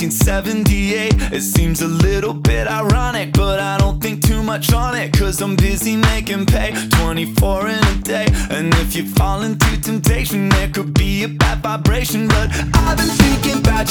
1978. It seems a little bit ironic, but I don't think too much on it. Cause I'm busy making pay 24 in a day. And if you fall into temptation, there could be a bad vibration. But I've been thinking about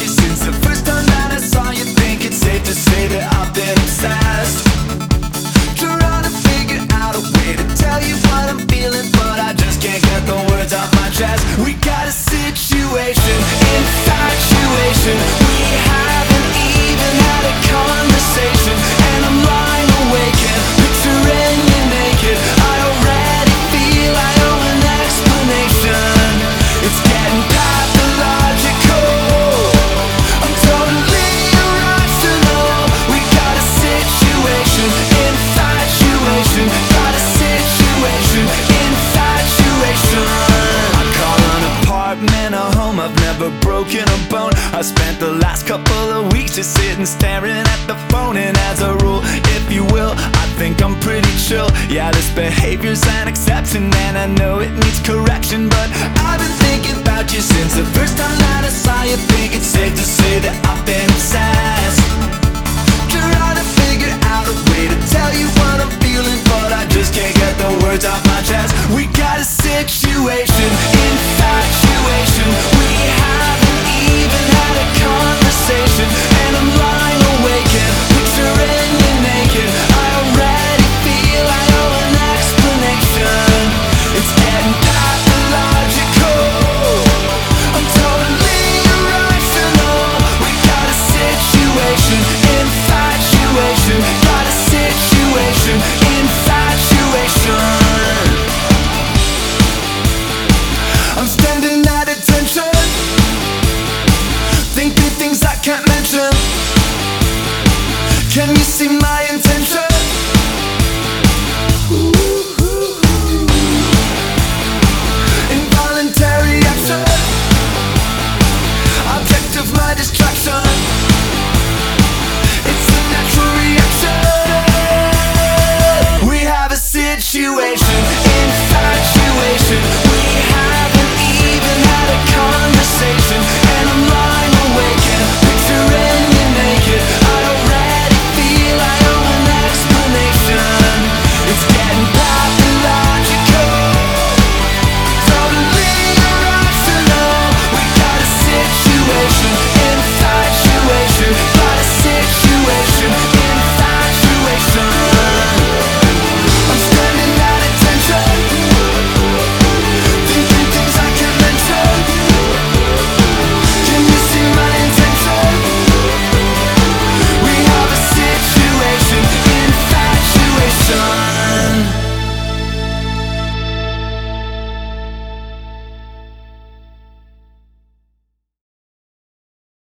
the last couple of weeks just sitting staring at the phone. And as a rule, if you will, I think I'm pretty chill. Yeah, this behavior's an exception, and I know it needs correction. But I've been thinking about you since the first time that I saw you. Think it's safe to say that I've Can you see my intention? Action. Object of my It's a natural reaction. We have a situation. Thank you.